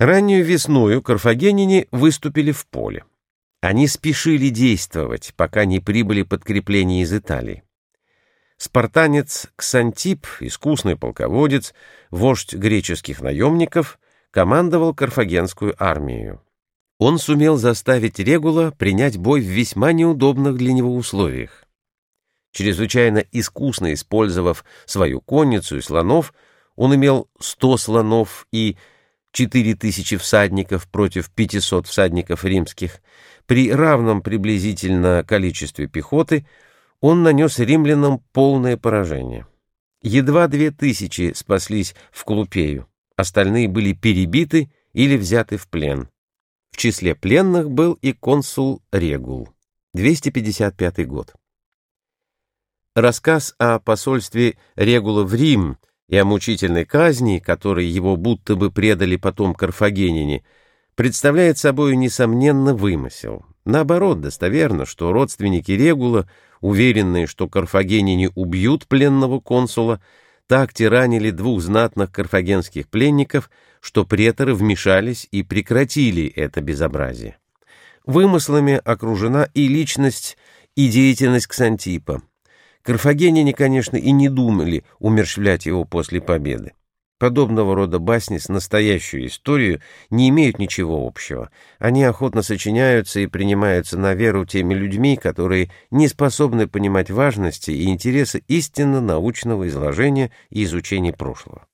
Раннюю весною карфагенине выступили в поле. Они спешили действовать, пока не прибыли подкрепления из Италии. Спартанец Ксантип, искусный полководец, вождь греческих наемников, командовал карфагенскую армию. Он сумел заставить Регула принять бой в весьма неудобных для него условиях. Чрезвычайно искусно использовав свою конницу и слонов, он имел 100 слонов и 4000 всадников против 500 всадников римских. При равном приблизительно количестве пехоты он нанес римлянам полное поражение. Едва две тысячи спаслись в Клупею, остальные были перебиты или взяты в плен. В числе пленных был и консул Регул, 255 год. Рассказ о посольстве Регула в Рим и о мучительной казни, которой его будто бы предали потом карфагенине, представляет собой, несомненно, вымысел. Наоборот, достоверно, что родственники Регула, уверенные, что карфагенине убьют пленного консула, так тиранили двух знатных карфагенских пленников, что преторы вмешались и прекратили это безобразие. Вымыслами окружена и личность, и деятельность Ксантипа. Карфагеняне, конечно, и не думали умерщвлять его после победы. Подобного рода басни с настоящей историей не имеют ничего общего. Они охотно сочиняются и принимаются на веру теми людьми, которые не способны понимать важности и интересы истинно научного изложения и изучения прошлого.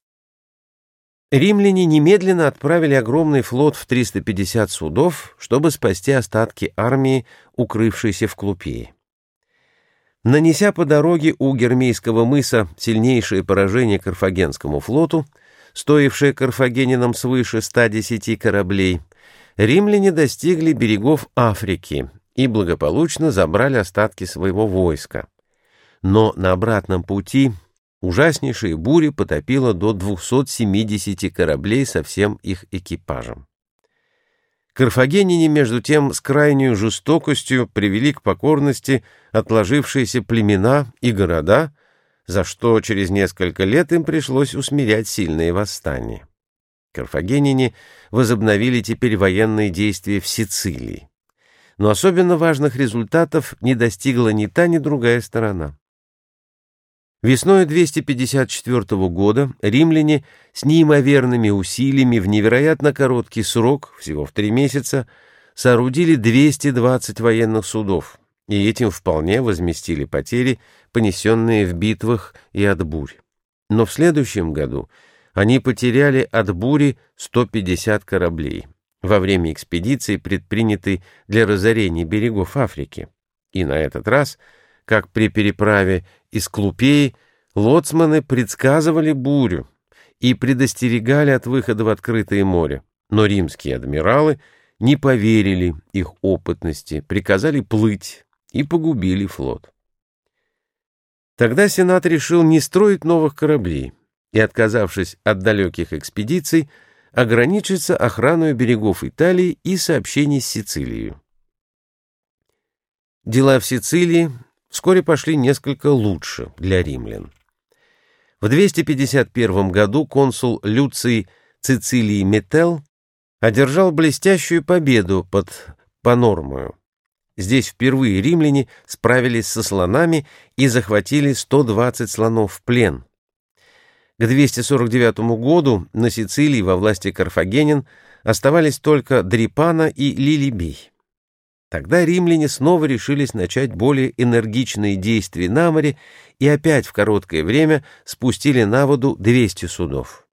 Римляне немедленно отправили огромный флот в 350 судов, чтобы спасти остатки армии, укрывшейся в Клупее. Нанеся по дороге у Гермейского мыса сильнейшее поражение Карфагенскому флоту, стоившее карфагенинам свыше 110 кораблей, римляне достигли берегов Африки и благополучно забрали остатки своего войска. Но на обратном пути ужаснейшая буря потопила до 270 кораблей со всем их экипажем. Карфагенине, между тем, с крайней жестокостью привели к покорности отложившиеся племена и города, за что через несколько лет им пришлось усмирять сильные восстания. Карфагенине возобновили теперь военные действия в Сицилии. Но особенно важных результатов не достигла ни та, ни другая сторона. Весной 254 года римляне с неимоверными усилиями в невероятно короткий срок, всего в три месяца, соорудили 220 военных судов, и этим вполне возместили потери, понесенные в битвах и от бурь. Но в следующем году они потеряли от бури 150 кораблей во время экспедиции, предпринятой для разорения берегов Африки. И на этот раз – как при переправе из Клупеи, лоцманы предсказывали бурю и предостерегали от выхода в открытое море, но римские адмиралы не поверили их опытности, приказали плыть и погубили флот. Тогда Сенат решил не строить новых кораблей и, отказавшись от далеких экспедиций, ограничиться охраной берегов Италии и сообщений с Сицилией. Дела в Сицилии вскоре пошли несколько лучше для римлян. В 251 году консул Люций Цицилий Метел одержал блестящую победу под Панормою. Здесь впервые римляне справились со слонами и захватили 120 слонов в плен. К 249 году на Сицилии во власти карфагенин оставались только Дрипана и Лилибей. Тогда римляне снова решились начать более энергичные действия на море и опять в короткое время спустили на воду 200 судов.